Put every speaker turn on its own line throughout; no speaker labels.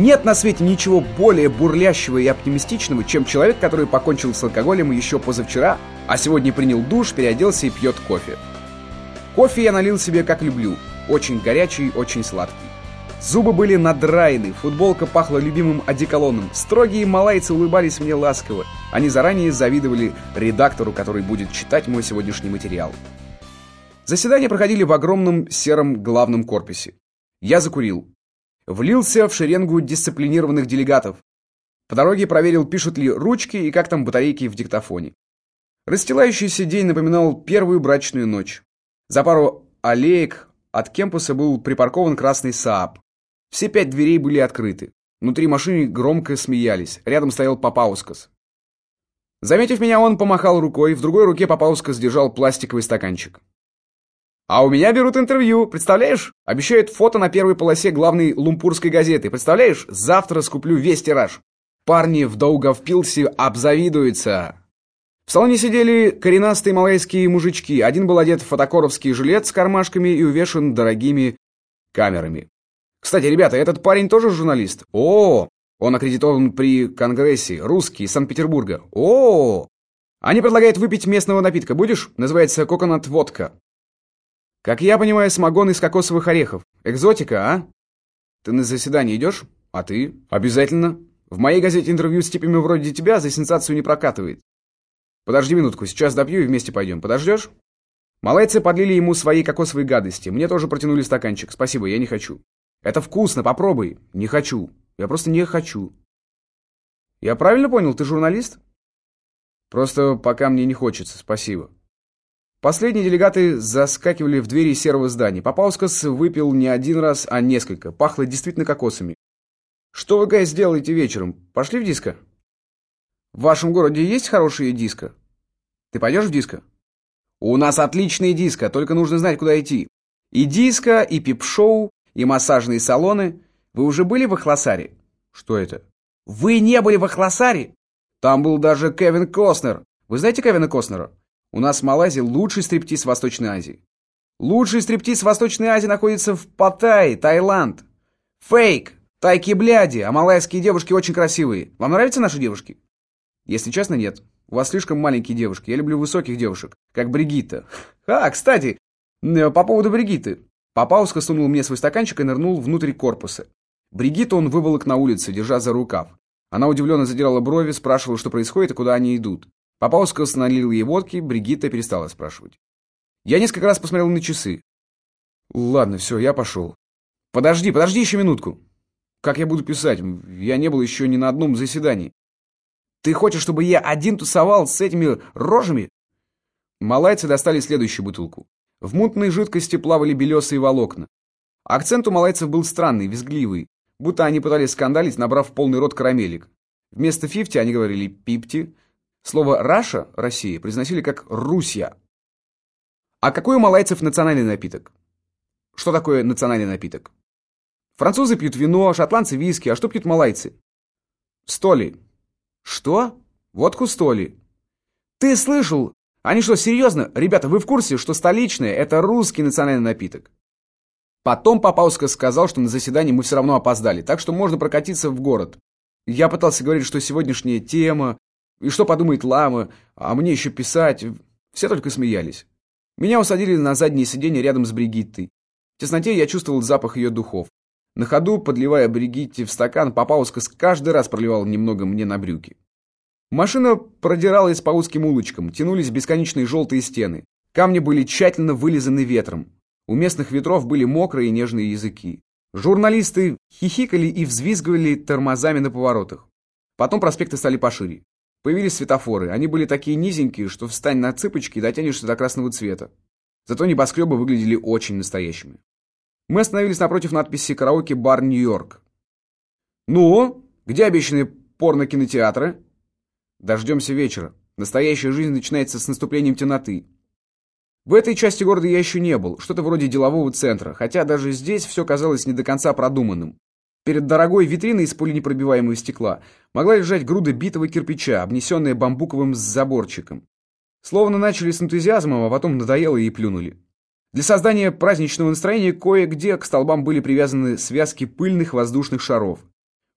Нет на свете ничего более бурлящего и оптимистичного, чем человек, который покончил с алкоголем еще позавчера, а сегодня принял душ, переоделся и пьет кофе. Кофе я налил себе как люблю. Очень горячий, очень сладкий. Зубы были надраены, футболка пахла любимым одеколоном. Строгие малайцы улыбались мне ласково. Они заранее завидовали редактору, который будет читать мой сегодняшний материал. Заседания проходили в огромном сером главном корпусе. Я закурил. Влился в шеренгу дисциплинированных делегатов. По дороге проверил, пишут ли ручки и как там батарейки в диктофоне. Расстилающийся день напоминал первую брачную ночь. За пару аллеек от кампуса был припаркован красный Сааб. Все пять дверей были открыты. Внутри машины громко смеялись. Рядом стоял Папаускас. Заметив меня, он помахал рукой, в другой руке Папаускас держал пластиковый стаканчик. «А у меня берут интервью, представляешь? Обещают фото на первой полосе главной лумпурской газеты. Представляешь? Завтра скуплю весь тираж. Парни в Даугавпилсе обзавидуются». В салоне сидели коренастые малайские мужички. Один был одет в фотокоровский жилет с кармашками и увешан дорогими камерами. Кстати, ребята, этот парень тоже журналист? О, он аккредитован при Конгрессе, русский, из Санкт-Петербурга. О, они предлагают выпить местного напитка. Будешь? Называется коконат-водка. Как я понимаю, самогон из кокосовых орехов. Экзотика, а? Ты на заседание идешь? А ты? Обязательно. В моей газете интервью с типами вроде тебя за сенсацию не прокатывает. Подожди минутку, сейчас допью и вместе пойдем. Подождешь? Малайцы подлили ему свои кокосовые гадости. Мне тоже протянули стаканчик. Спасибо, я не хочу. Это вкусно, попробуй. Не хочу. Я просто не хочу. Я правильно понял, ты журналист? Просто пока мне не хочется, спасибо. Последние делегаты заскакивали в двери серого здания. Папаускас выпил не один раз, а несколько. Пахло действительно кокосами. Что вы, Гай, сделаете вечером? Пошли в диско? В вашем городе есть хорошие диско? Ты пойдешь в диско? У нас отличные диско, только нужно знать, куда идти. И диско, и пип-шоу, и массажные салоны. Вы уже были в Ахласаре? Что это? Вы не были в Ахласаре? Там был даже Кевин Костнер. Вы знаете Кевина Костнера? У нас в Малайзии лучший стриптиз Восточной Азии. Лучший стриптиз Восточной Азии находится в Паттайе, Таиланд. Фейк, тайки бляди, а малайские девушки очень красивые. Вам нравятся наши девушки? Если честно, нет. У вас слишком маленькие девушки. Я люблю высоких девушек, как Бригитта. А, кстати, по поводу Бригитты. Папауска сунул мне свой стаканчик и нырнул внутрь корпуса. Бригитту он выволок на улице, держа за рукав. Она удивленно задирала брови, спрашивала, что происходит и куда они идут. Папауска налил ей водки, Бригитта перестала спрашивать. Я несколько раз посмотрел на часы. Ладно, все, я пошел. Подожди, подожди еще минутку. Как я буду писать? Я не был еще ни на одном заседании. Ты хочешь, чтобы я один тусовал с этими рожами? Малайцы достали следующую бутылку. В мутной жидкости плавали белесые волокна. Акцент у малайцев был странный, визгливый, будто они пытались скандалить, набрав полный рот карамелек. Вместо «фифти» они говорили «пипти». Слово «Раша» — Россия произносили как «Русья». А какой у малайцев национальный напиток? Что такое национальный напиток? Французы пьют вино, шотландцы виски, а что пьют малайцы? Столи. Что? Водку столи. Ты слышал, они что, серьезно? Ребята, вы в курсе, что столичное – это русский национальный напиток? Потом Папауска сказал, что на заседании мы все равно опоздали, так что можно прокатиться в город. Я пытался говорить, что сегодняшняя тема, и что подумает лама, а мне еще писать. Все только смеялись. Меня усадили на заднее сиденье рядом с Бригиттой. В тесноте я чувствовал запах ее духов. На ходу, подливая Бригитте в стакан, Папаускас каждый раз проливал немного мне на брюки. Машина продиралась по узким улочкам, тянулись бесконечные желтые стены. Камни были тщательно вылизаны ветром. У местных ветров были мокрые и нежные языки. Журналисты хихикали и взвизгивали тормозами на поворотах. Потом проспекты стали пошире. Появились светофоры. Они были такие низенькие, что встань на цыпочки и дотянешься до красного цвета. Зато небоскребы выглядели очень настоящими. Мы остановились напротив надписи «Караоке-бар Нью-Йорк». «Ну, где обещанные порно-кинотеатры?» Дождемся вечера. Настоящая жизнь начинается с наступлением темноты. В этой части города я еще не был, что-то вроде делового центра, хотя даже здесь все казалось не до конца продуманным. Перед дорогой витриной из пуленепробиваемого стекла могла лежать груда битого кирпича, обнесенная бамбуковым заборчиком. Словно начали с энтузиазмом, а потом надоело и плюнули. Для создания праздничного настроения кое-где к столбам были привязаны связки пыльных воздушных шаров.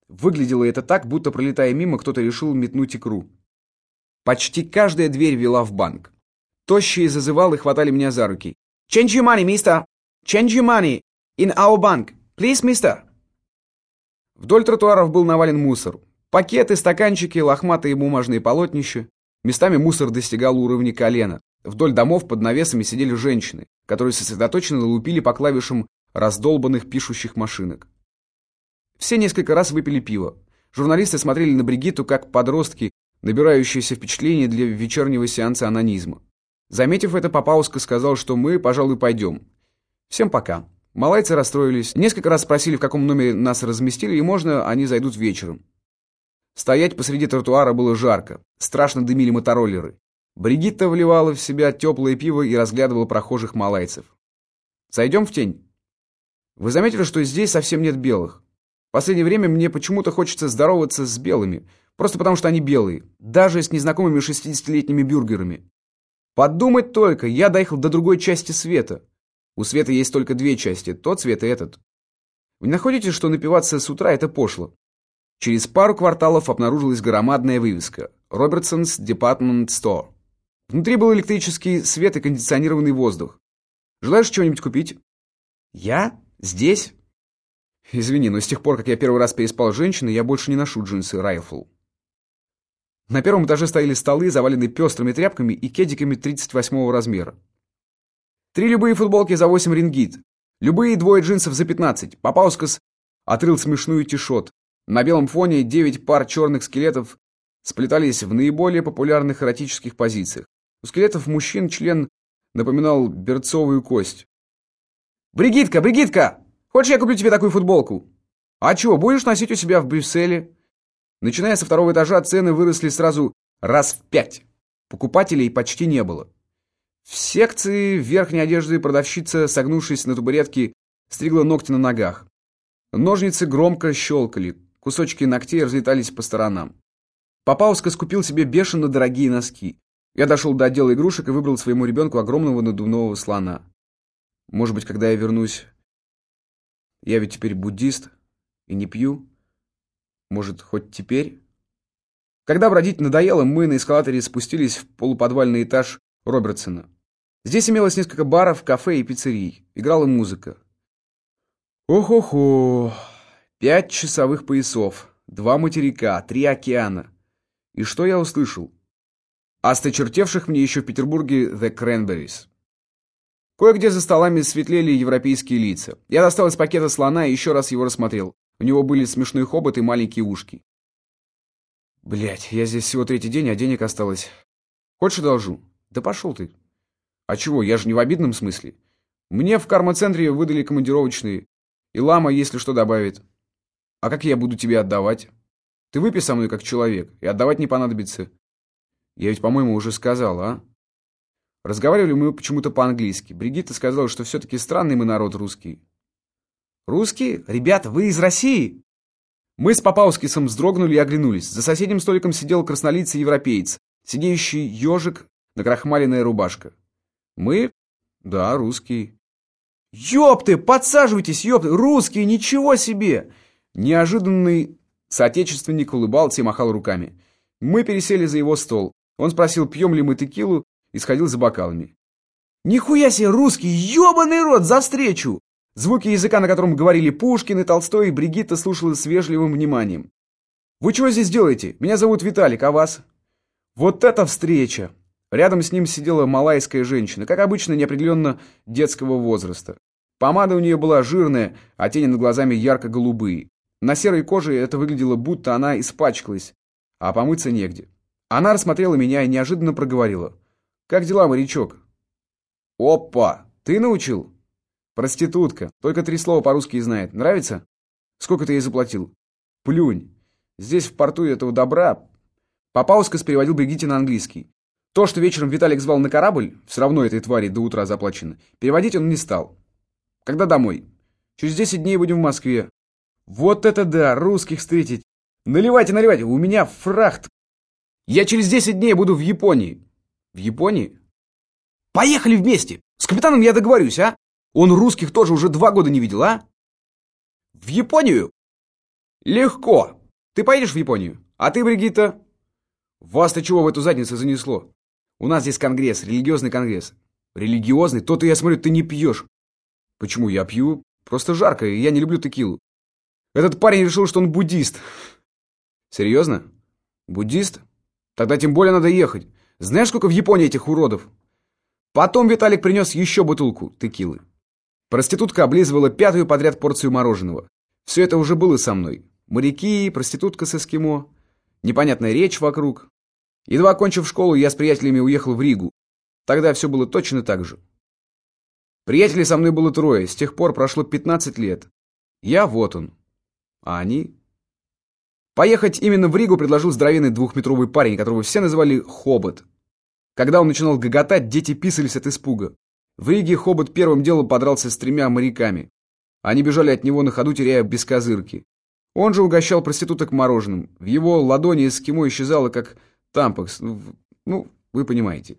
Выглядело это так, будто пролетая мимо, кто-то решил метнуть икру. Почти каждая дверь вела в банк. Тощие зазывалы хватали меня за руки. «Change your money, mister! Change your money! In our bank! Please, mister!» Вдоль тротуаров был навален мусор. Пакеты, стаканчики, лохматые бумажные полотнища. Местами мусор достигал уровня колена. Вдоль домов под навесами сидели женщины, которые сосредоточенно лупили по клавишам раздолбанных пишущих машинок. Все несколько раз выпили пиво. Журналисты смотрели на Бригитту как подростки, набирающиеся впечатления для вечернего сеанса анонизма. Заметив это, Папауска сказал, что мы, пожалуй, пойдем. Всем пока. Малайцы расстроились. Несколько раз спросили, в каком номере нас разместили, и можно они зайдут вечером. Стоять посреди тротуара было жарко. Страшно дымили мотороллеры. Бригитта вливала в себя теплое пиво и разглядывала прохожих малайцев. «Зайдем в тень?» «Вы заметили, что здесь совсем нет белых? В последнее время мне почему-то хочется здороваться с белыми, просто потому что они белые, даже с незнакомыми 60-летними бюргерами. Подумать только, я доехал до другой части света. У света есть только две части, тот свет и этот. Вы находите, что напиваться с утра – это пошло? Через пару кварталов обнаружилась громадная вывеска «Робертсон's Department Store». Внутри был электрический свет и кондиционированный воздух. «Желаешь чего-нибудь купить?» «Я? Здесь?» «Извини, но с тех пор, как я первый раз переспал с женщиной, я больше не ношу джинсы Райфл». На первом этаже стояли столы, заваленные пестрыми тряпками и кедиками 38 размера. Три любые футболки за 8 рингит. Любые двое джинсов за 15. Папаускас отрыл смешную тишот. На белом фоне девять пар черных скелетов сплетались в наиболее популярных эротических позициях. У скелетов мужчин член напоминал берцовую кость. «Бригитка, Бригитка! Хочешь, я куплю тебе такую футболку?» «А чего, будешь носить у себя в Брюсселе?» Начиная со второго этажа, цены выросли сразу раз в пять. Покупателей почти не было. В секции верхней одежды продавщица, согнувшись на табуретке, стригла ногти на ногах. Ножницы громко щелкали, Кусочки ногтей разлетались по сторонам. Папауска скупил себе бешено дорогие носки. Я дошел до отдела игрушек и выбрал своему ребенку огромного надувного слона. Может быть, когда я вернусь... Я ведь теперь буддист и не пью. Может, хоть теперь? Когда бродить надоело, мы на эскалаторе спустились в полуподвальный этаж Робертсона. Здесь имелось несколько баров, кафе и пиццерий. Играла музыка. Ох-охо... Пять часовых поясов, два материка, три океана. И что я услышал? Осточертевших мне еще в Петербурге The Cranberries. Кое-где за столами светлели европейские лица. Я достал из пакета слона и еще раз его рассмотрел. У него были смешной хобот и маленькие ушки. Блять, я здесь всего третий день, а денег осталось. Хочешь одолжу? Да пошел ты. А чего, я же не в обидном смысле. Мне в карма-центре выдали командировочные. И лама, если что, добавит. А как я буду тебе отдавать? Ты выпей со мной как человек, и отдавать не понадобится. Я ведь, по-моему, уже сказал, а? Разговаривали мы почему-то по-английски. Бригитта сказала, что все-таки странный мы народ русский. Русские? Ребята, вы из России? Мы с Папаускисом вздрогнули и оглянулись. За соседним столиком сидел краснолицый европеец, сидящий ежик, накрахмаленная рубашка. Мы? Да, русские. Ёпты, подсаживайтесь, ёпты, русские, ничего себе! Неожиданный соотечественник улыбался и махал руками. Мы пересели за его стол. Он спросил, пьем ли мы текилу, и сходил за бокалами. «Нихуя себе русский! ебаный рот! За встречу!» Звуки языка, на котором говорили Пушкин и Толстой, Бригитта слушала с вежливым вниманием. «Вы чего здесь делаете? Меня зовут Виталик, а вас?» «Вот это встреча!» Рядом с ним сидела малайская женщина, как обычно, неопределенно детского возраста. Помада у нее была жирная, а тени над глазами ярко-голубые. На серой коже это выглядело, будто она испачкалась, а помыться негде. Она рассмотрела меня и неожиданно проговорила. «Как дела, морячок?» «Опа! Ты научил?» «Проститутка. Только три слова по-русски знает. Нравится?» «Сколько ты ей заплатил?» «Плюнь. Здесь в порту этого добра...» Папаускас переводил Бригитте на английский. То, что вечером Виталик звал на корабль, все равно этой твари до утра заплачено, переводить он не стал. «Когда домой?» «Через десять дней будем в Москве. Вот это да, русских встретить. Наливайте, наливайте, у меня фрахт. Я через 10 дней буду в Японии. В Японии? Поехали вместе. С капитаном я договорюсь, а? Он русских тоже уже два года не видел, а? В Японию? Легко. Ты поедешь в Японию? А ты, Бригитта? Вас-то чего в эту задницу занесло? У нас здесь конгресс, религиозный конгресс. Религиозный? То-то я смотрю, ты не пьешь. Почему я пью? Просто жарко, и я не люблю текилу. Этот парень решил, что он буддист. Серьезно? Буддист? Тогда тем более надо ехать. Знаешь, сколько в Японии этих уродов? Потом Виталик принес еще бутылку текилы. Проститутка облизывала пятую подряд порцию мороженого. Все это уже было со мной. Моряки, проститутка с эскимо, непонятная речь вокруг. Едва окончив школу, я с приятелями уехал в Ригу. Тогда все было точно так же. Приятелей со мной было трое, с тех пор прошло 15 лет. Я вот он. А они? Поехать именно в Ригу предложил здоровенный двухметровый парень, которого все называли Хобот. Когда он начинал гоготать, дети писались от испуга. В Риге Хобот первым делом подрался с тремя моряками. Они бежали от него на ходу, теряя бескозырки. Он же угощал проституток мороженым. В его ладони эскимо исчезало, как тампакс. Ну, ну, вы понимаете.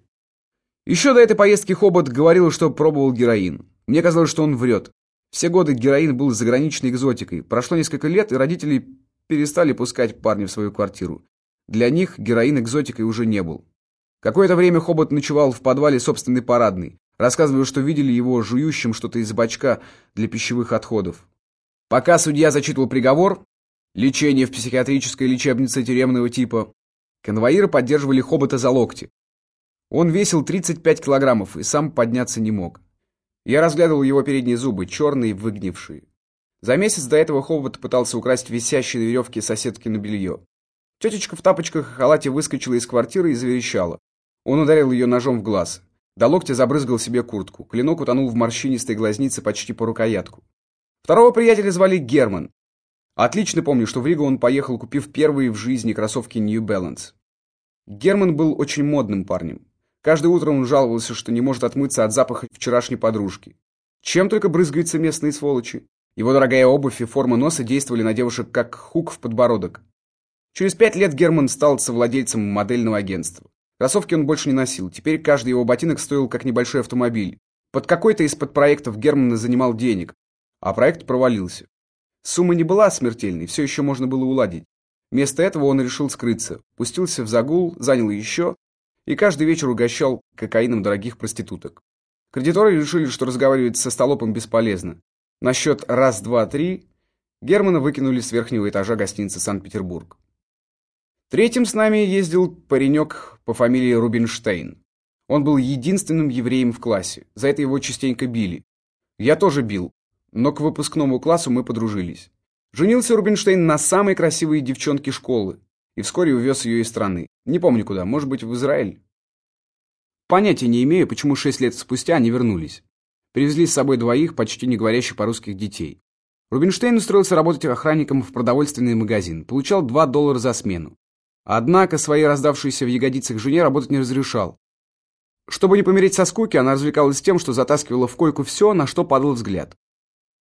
Еще до этой поездки Хобот говорил, что пробовал героин. Мне казалось, что он врет. Все годы героин был заграничной экзотикой. Прошло несколько лет, и родители перестали пускать парня в свою квартиру. Для них героин экзотикой уже не был. Какое-то время Хобот ночевал в подвале собственной парадной, рассказывая, что видели его жующим что-то из бачка для пищевых отходов. Пока судья зачитывал приговор, лечение в психиатрической лечебнице тюремного типа, конвоиры поддерживали Хобота за локти. Он весил 35 килограммов и сам подняться не мог. Я разглядывал его передние зубы, черные и выгнившие. За месяц до этого Хобот пытался украсть висящие на веревке соседки на белье. Тетечка в тапочках и халате выскочила из квартиры и заверещала. Он ударил ее ножом в глаз. До локтя забрызгал себе куртку. Клинок утонул в морщинистой глазнице почти по рукоятку. Второго приятеля звали Герман. Отлично помню, что в Ригу он поехал, купив первые в жизни кроссовки New Balance. Герман был очень модным парнем. Каждое утро он жаловался, что не может отмыться от запаха вчерашней подружки. Чем только брызгаются местные сволочи. Его дорогая обувь и форма носа действовали на девушек как хук в подбородок. Через пять лет Герман стал совладельцем модельного агентства. Кроссовки он больше не носил, теперь каждый его ботинок стоил как небольшой автомобиль. Под какой-то из подпроектов Герман занимал денег, а проект провалился. Сумма не была смертельной, все еще можно было уладить. Вместо этого он решил скрыться, пустился в загул, занял еще, и каждый вечер угощал кокаином дорогих проституток. Кредиторы решили, что разговаривать со столопом бесполезно. На счет раз, два, три Германа выкинули с верхнего этажа гостиницы «Санкт-Петербург». Третьим с нами ездил паренек по фамилии Рубинштейн. Он был единственным евреем в классе, за это его частенько били. Я тоже бил, но к выпускному классу мы подружились. Женился Рубинштейн на самой красивой девчонке школы и вскоре увез ее из страны. Не помню куда, может быть, в Израиль. Понятия не имею, почему шесть лет спустя они вернулись. Привезли с собой двоих, почти не говорящих по-русски детей. Рубинштейн устроился работать охранником в продовольственный магазин, получал 2 доллара за смену. Однако своей раздавшейся в ягодицах жене работать не разрешал. Чтобы не помереть со скуки, она развлекалась тем, что затаскивала в койку все, на что падал взгляд.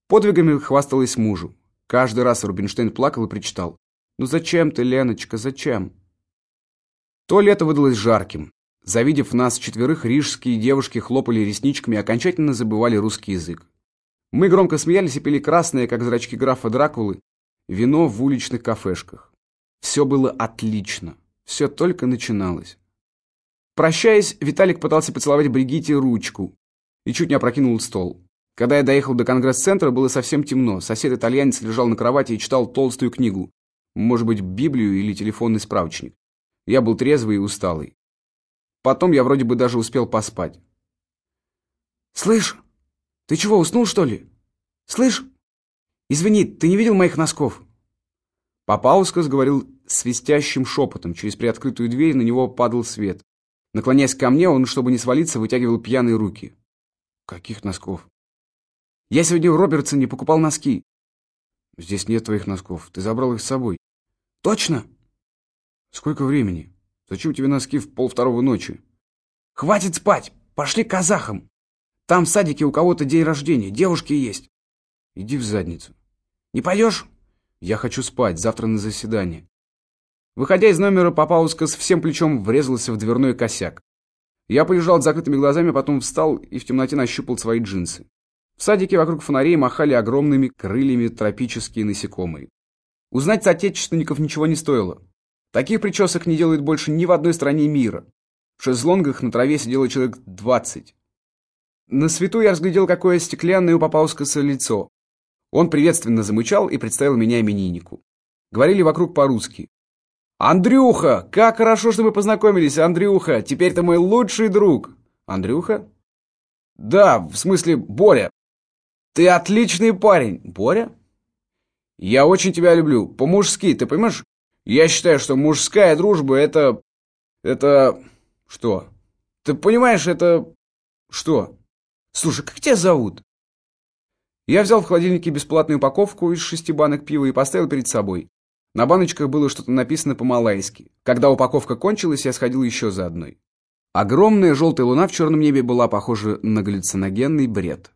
Подвигами хвасталась мужу. Каждый раз Рубинштейн плакал и причитал. «Ну зачем ты, Леночка, зачем?» То лето выдалось жарким. Завидев нас четверых, рижские девушки хлопали ресничками и окончательно забывали русский язык. Мы громко смеялись и пили красное, как зрачки графа Дракулы, вино в уличных кафешках. Все было отлично. Все только начиналось. Прощаясь, Виталик пытался поцеловать Бригитте ручку и чуть не опрокинул стол. Когда я доехал до конгресс-центра, было совсем темно. Сосед-итальянец лежал на кровати и читал толстую книгу. Может быть, Библию или телефонный справочник. Я был трезвый и усталый. Потом я вроде бы даже успел поспать. «Слышь, ты чего, уснул, что ли? Слышь? Извини, ты не видел моих носков?» Папаускас говорил свистящим шепотом. Через приоткрытую дверь на него падал свет. Наклоняясь ко мне, он, чтобы не свалиться, вытягивал пьяные руки. «Каких носков?» «Я сегодня в Робертсоне покупал носки». «Здесь нет твоих носков. Ты забрал их с собой». «Точно?» «Сколько времени? Зачем тебе носки в полвторого ночи?» «Хватит спать! Пошли к казахам! Там в садике у кого-то день рождения, девушки есть». «Иди в задницу». «Не пойдешь?» Я хочу спать, завтра на заседание. Выходя из номера, Папаускас всем плечом врезался в дверной косяк. Я полежал с закрытыми глазами, потом встал и в темноте нащупал свои джинсы. В садике вокруг фонарей махали огромными крыльями тропические насекомые. Узнать соотечественников ничего не стоило. Таких причесок не делают больше ни в одной стране мира. В шезлонгах на траве сидело человек двадцать. На свету я разглядел, какое стеклянное у Папаускаса лицо. Он приветственно замычал и представил меня имениннику. Говорили вокруг по-русски. «Андрюха! Как хорошо, что мы познакомились, Андрюха! Теперь ты мой лучший друг!» «Андрюха?» «Да, в смысле, Боря!» «Ты отличный парень!» «Боря?» «Я очень тебя люблю, по-мужски, ты понимаешь? Я считаю, что мужская дружба — это... это... что? Ты понимаешь, это... что? Слушай, как тебя зовут?» Я взял в холодильнике бесплатную упаковку из шести банок пива и поставил перед собой. На баночках было что-то написано по-малайски. Когда упаковка кончилась, я сходил еще за одной. Огромная желтая луна в черном небе была похожа на галлюциногенный бред.